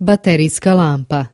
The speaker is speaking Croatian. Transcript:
Baterijska lampa.